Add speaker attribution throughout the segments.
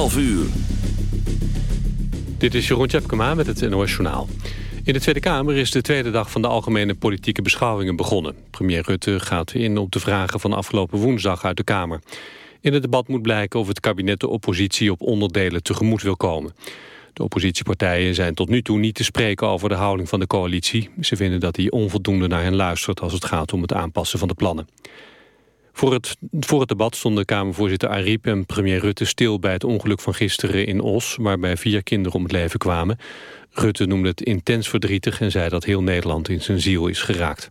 Speaker 1: 12 uur.
Speaker 2: Dit is Jeroen Tjepkema met het NOS Journaal. In de Tweede Kamer is de tweede dag van de algemene politieke beschouwingen begonnen. Premier Rutte gaat in op de vragen van afgelopen woensdag uit de Kamer. In het debat moet blijken of het kabinet de oppositie op onderdelen tegemoet wil komen. De oppositiepartijen zijn tot nu toe niet te spreken over de houding van de coalitie. Ze vinden dat hij onvoldoende naar hen luistert als het gaat om het aanpassen van de plannen. Voor het, voor het debat stonden Kamervoorzitter Ariep en premier Rutte stil bij het ongeluk van gisteren in Os, waarbij vier kinderen om het leven kwamen. Rutte noemde het intens verdrietig en zei dat heel Nederland in zijn ziel is geraakt.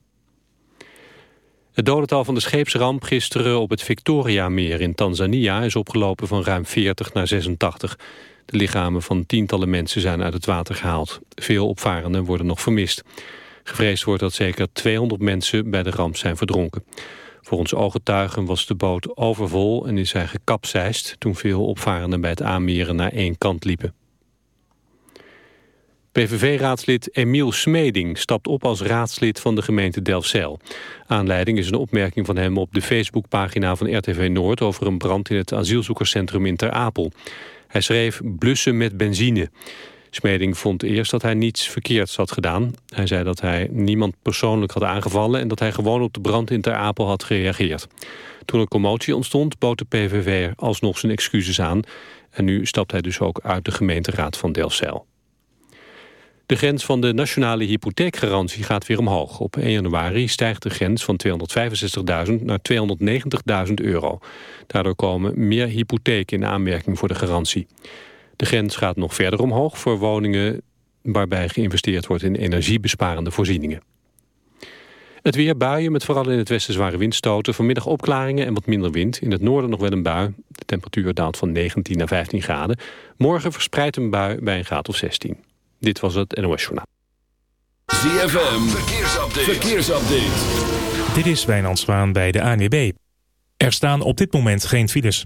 Speaker 2: Het dodental van de scheepsramp gisteren op het Victoria-meer in Tanzania is opgelopen van ruim 40 naar 86. De lichamen van tientallen mensen zijn uit het water gehaald. Veel opvarenden worden nog vermist. Gevreesd wordt dat zeker 200 mensen bij de ramp zijn verdronken. Volgens ooggetuigen was de boot overvol en is hij gekapseist... toen veel opvarenden bij het aanmeren naar één kant liepen. PVV-raadslid Emiel Smeding stapt op als raadslid van de gemeente Delfzijl. Aanleiding is een opmerking van hem op de Facebookpagina van RTV Noord... over een brand in het asielzoekerscentrum in Ter Apel. Hij schreef blussen met benzine. Smeding vond eerst dat hij niets verkeerds had gedaan. Hij zei dat hij niemand persoonlijk had aangevallen... en dat hij gewoon op de brand in Ter Apel had gereageerd. Toen er commotie ontstond, bood de PVV alsnog zijn excuses aan... en nu stapt hij dus ook uit de gemeenteraad van Delfzijl. De grens van de nationale hypotheekgarantie gaat weer omhoog. Op 1 januari stijgt de grens van 265.000 naar 290.000 euro. Daardoor komen meer hypotheken in aanmerking voor de garantie. De grens gaat nog verder omhoog voor woningen waarbij geïnvesteerd wordt in energiebesparende voorzieningen. Het weer buien met vooral in het westen zware windstoten. Vanmiddag opklaringen en wat minder wind. In het noorden nog wel een bui. De temperatuur daalt van 19 naar 15 graden. Morgen verspreidt een bui bij een graad of 16. Dit was het NOS Journaal.
Speaker 1: ZFM, verkeersupdate. verkeersupdate.
Speaker 3: Dit is Wijnand Zwaan bij de ANWB. Er staan op dit moment geen files.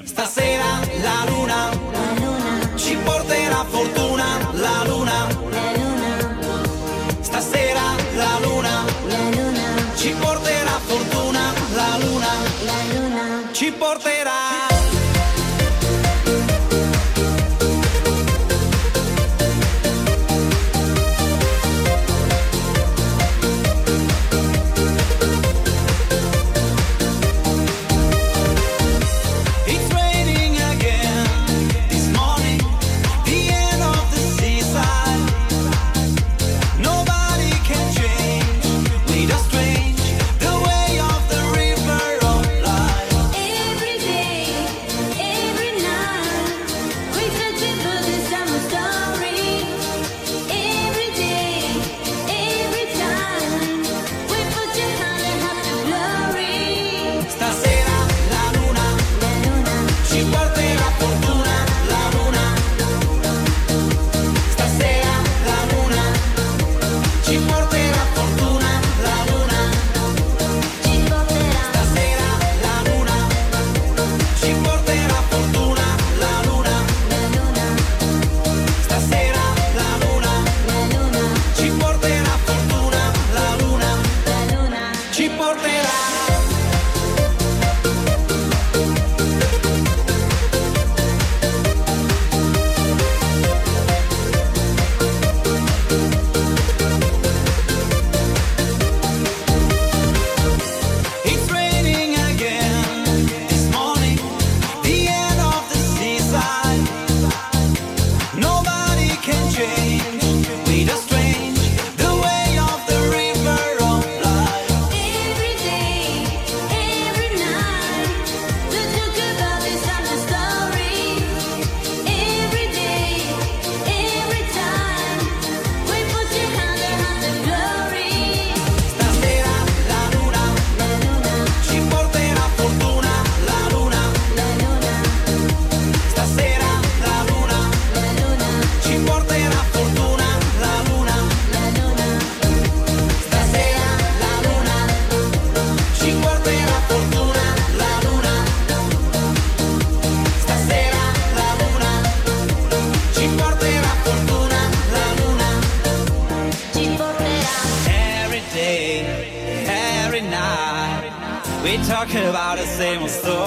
Speaker 1: fazemos.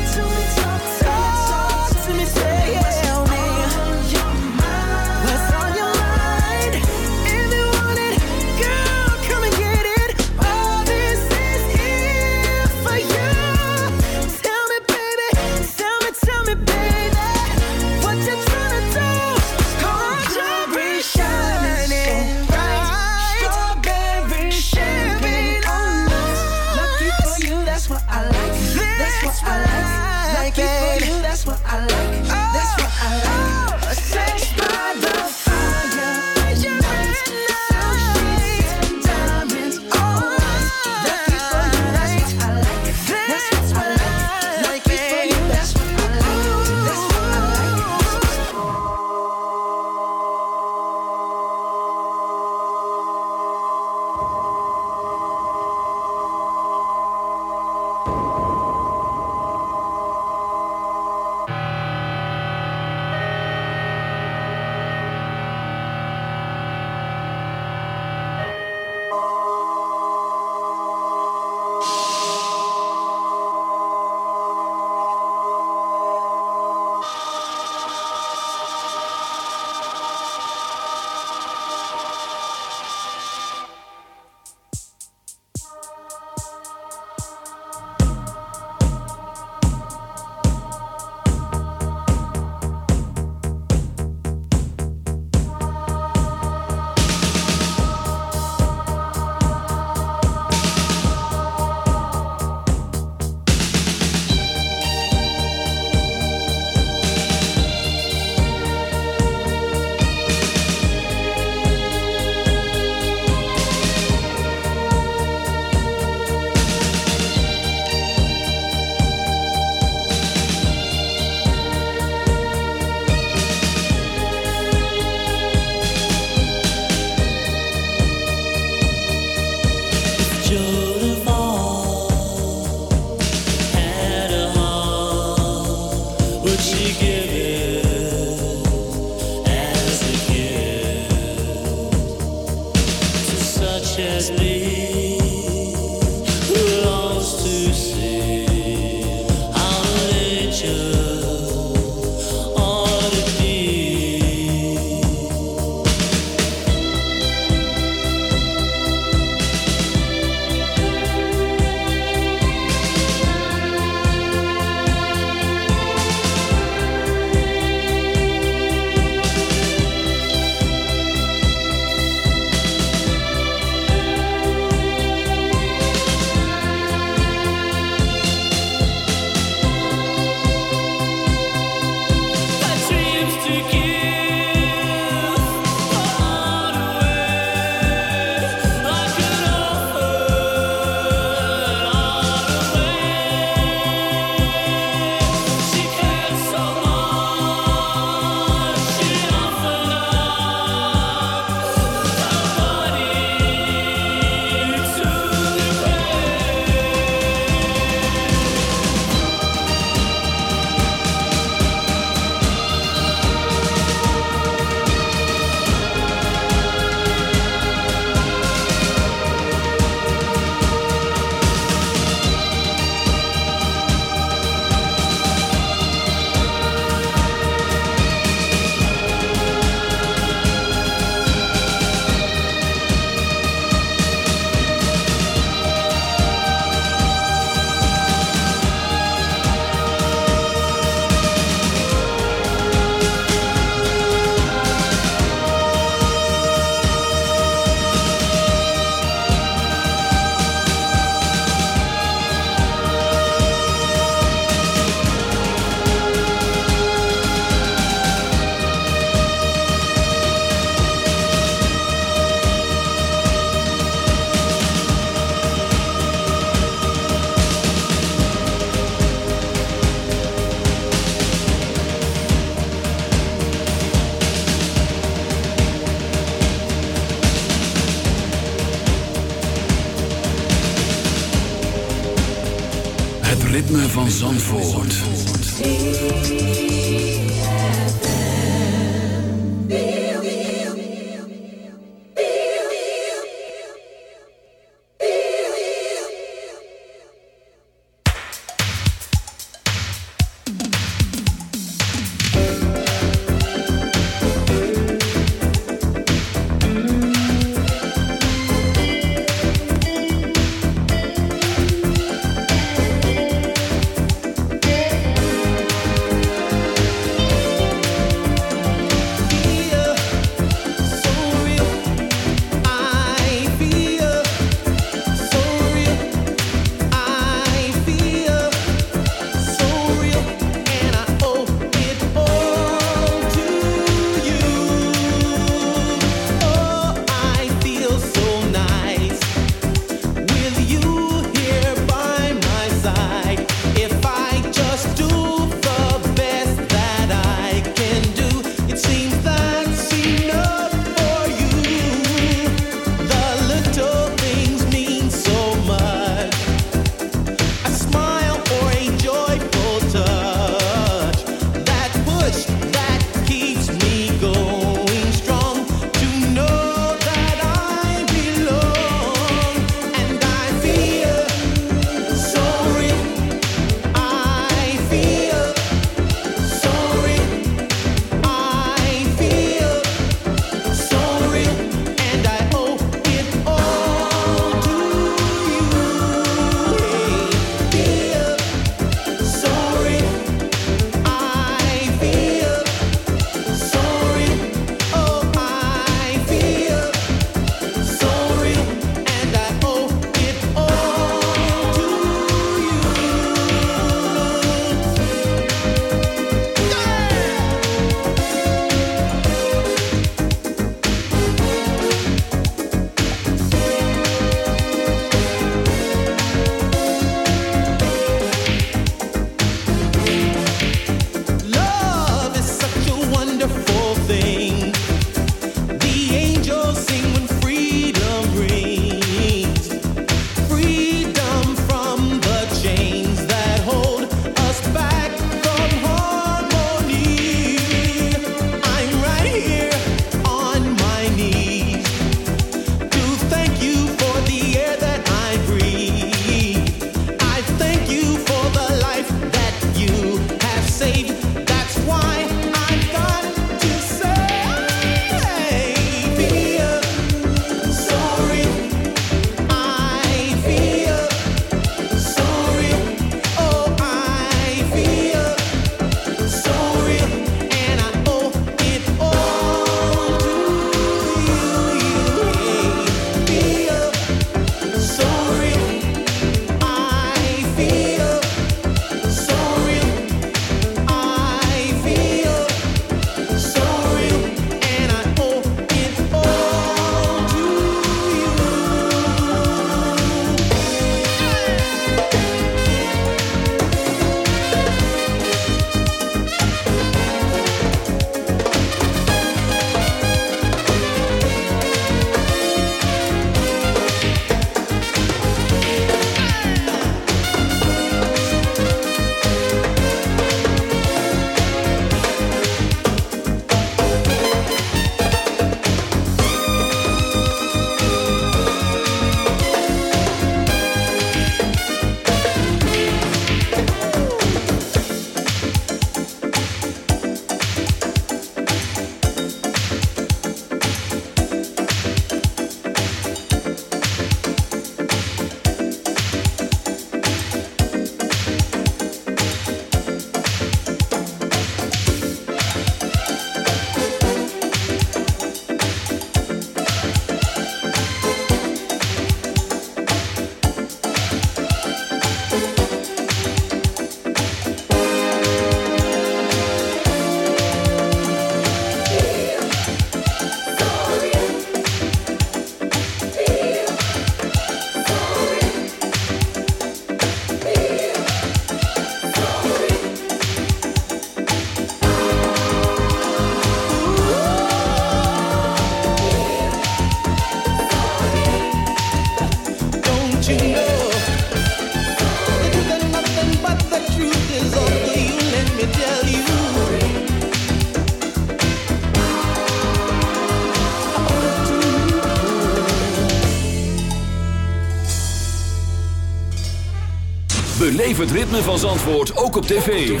Speaker 1: Ritme van Zandvoort ook op tv.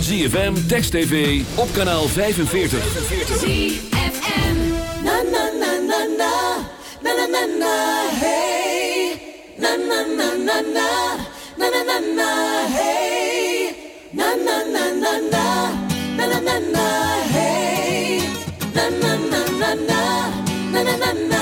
Speaker 1: ZFM, Text TV, op kanaal 45.
Speaker 4: ZFM. Na na na na na. Na na na na. Hey. Na na na na na. Na na na na. Hey. Na na na na na. Na na na na. Hey. Na na na na na. Na na na na.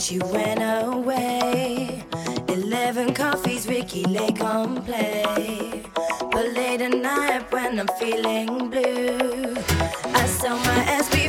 Speaker 5: she ran away. Eleven coffees, Ricky Lake on play. But late at night when I'm feeling blue, I sell my ass.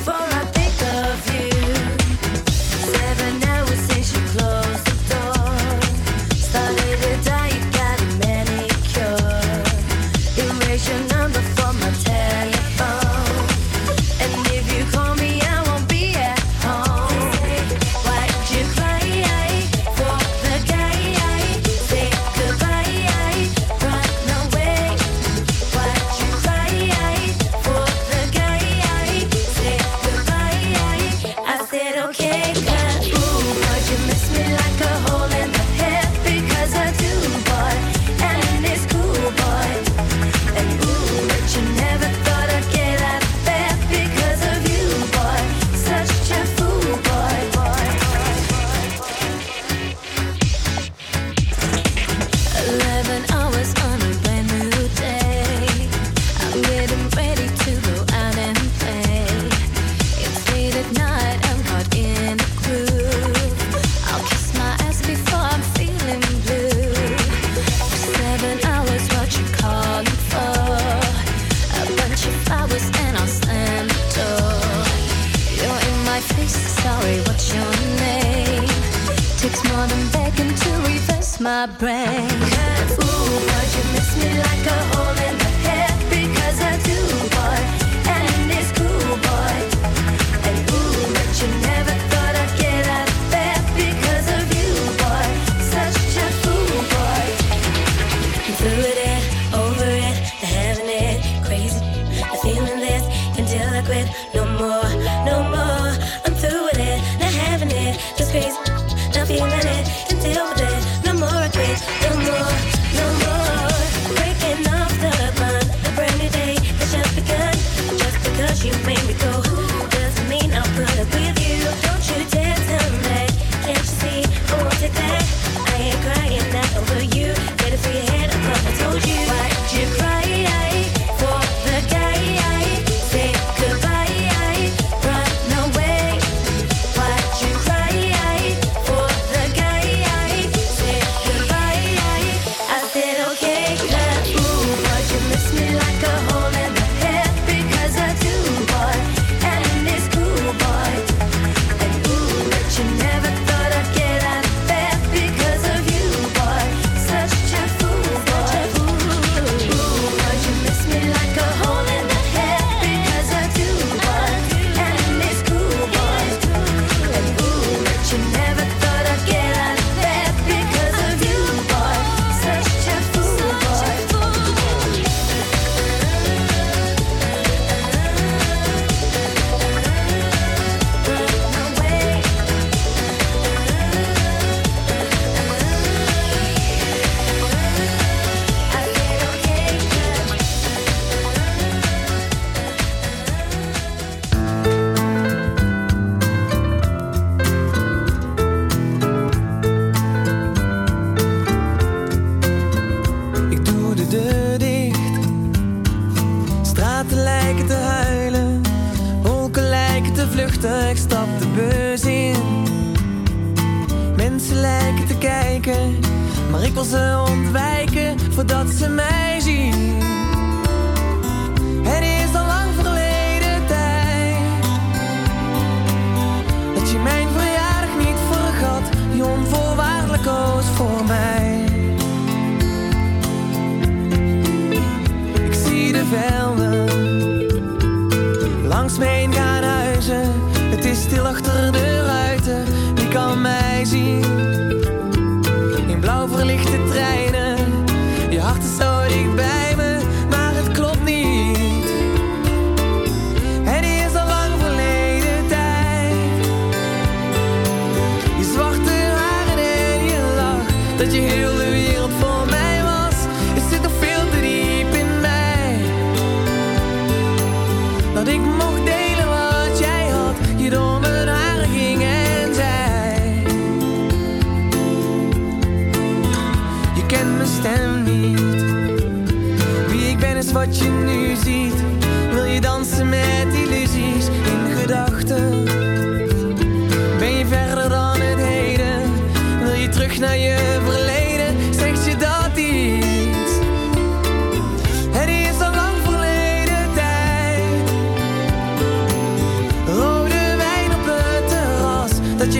Speaker 5: my brain. Ooh, but you miss me like a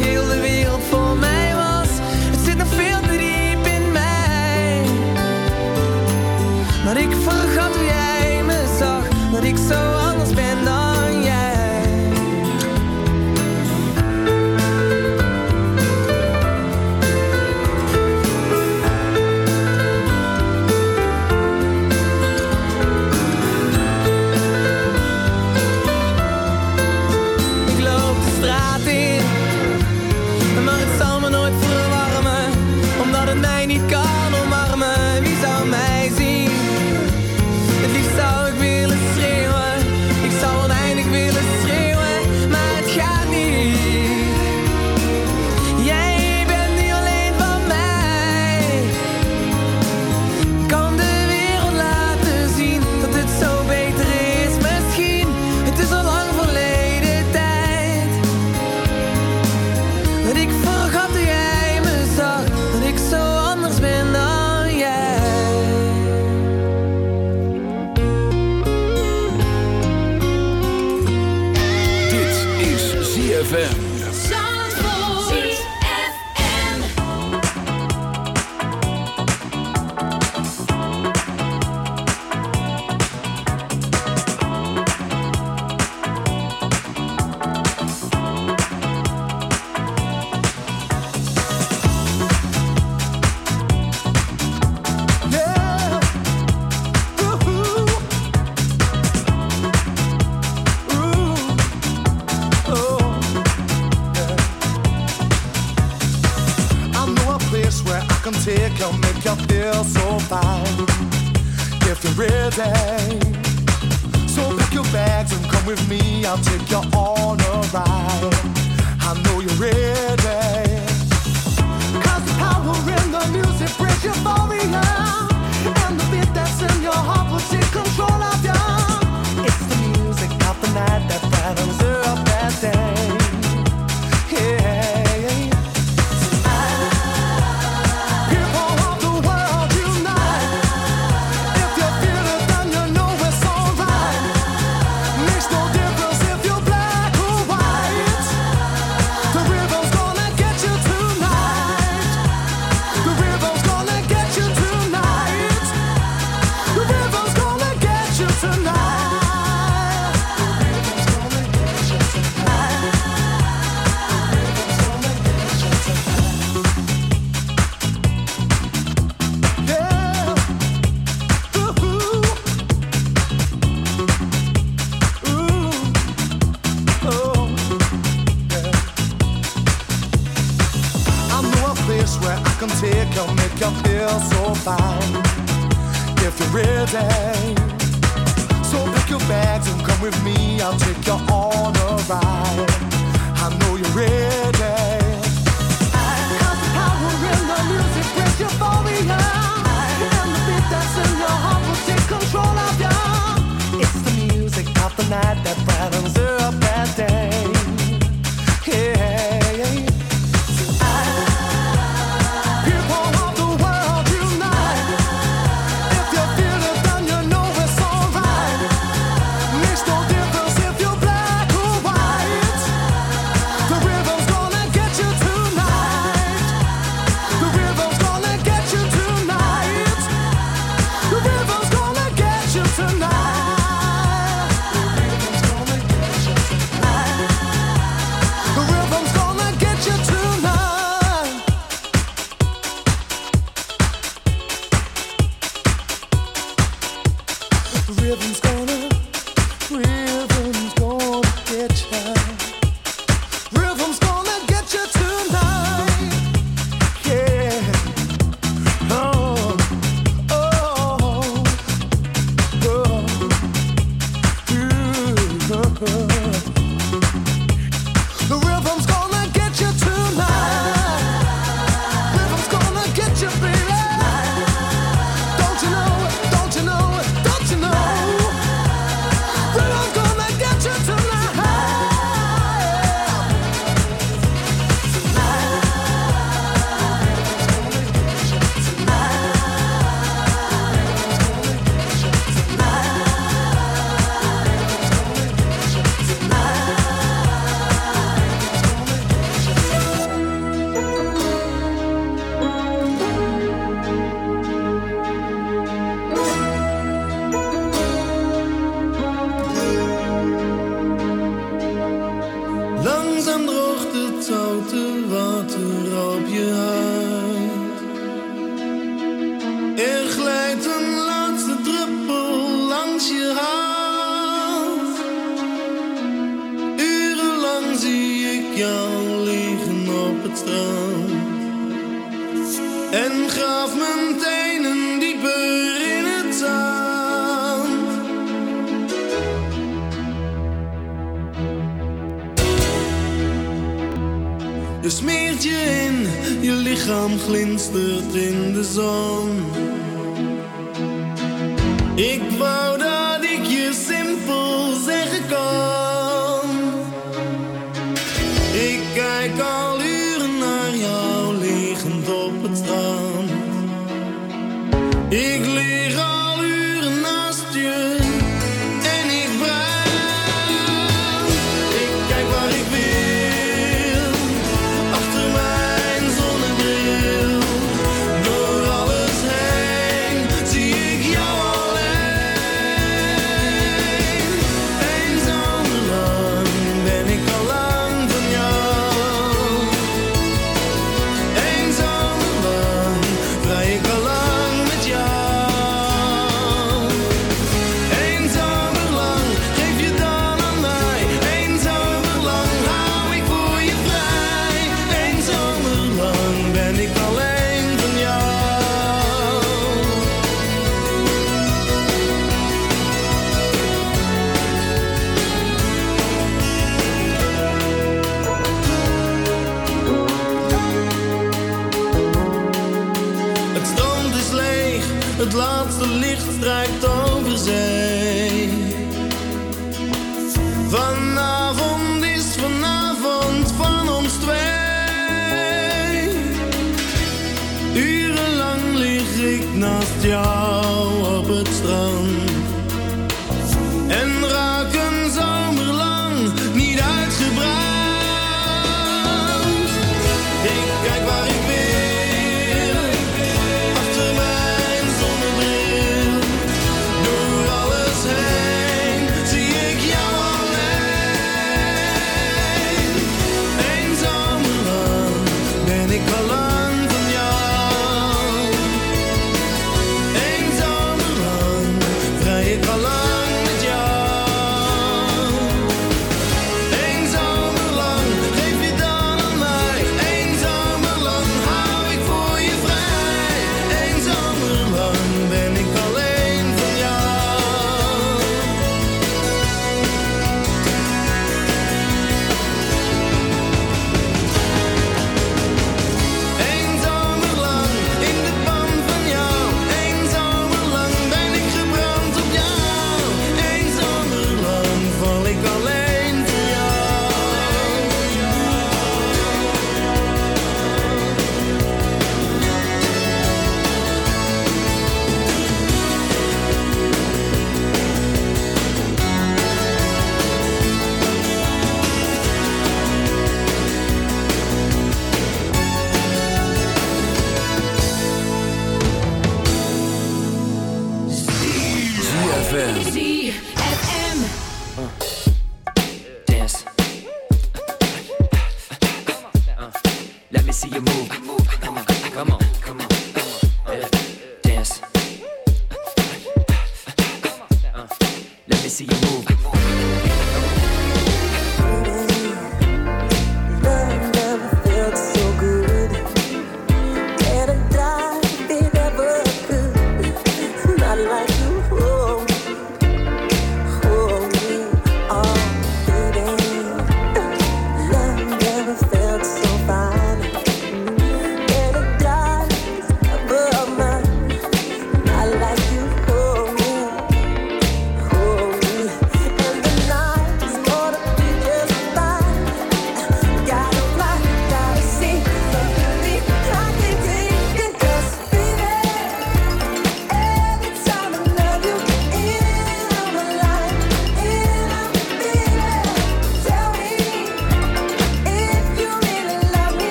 Speaker 6: De wereld voor mij was. Het zit nog veel te diep in mij. Maar ik vergat wie jij me zag. Dat ik zo.
Speaker 7: ready. So pack your bags and come with me. I'll take you on a ride. I know you're ready. Cause the power in the music brings euphoria. And the beat that's in your heart will take control of you.
Speaker 8: Je smeert je in, je lichaam glinstert in de zon. Ik wou dat.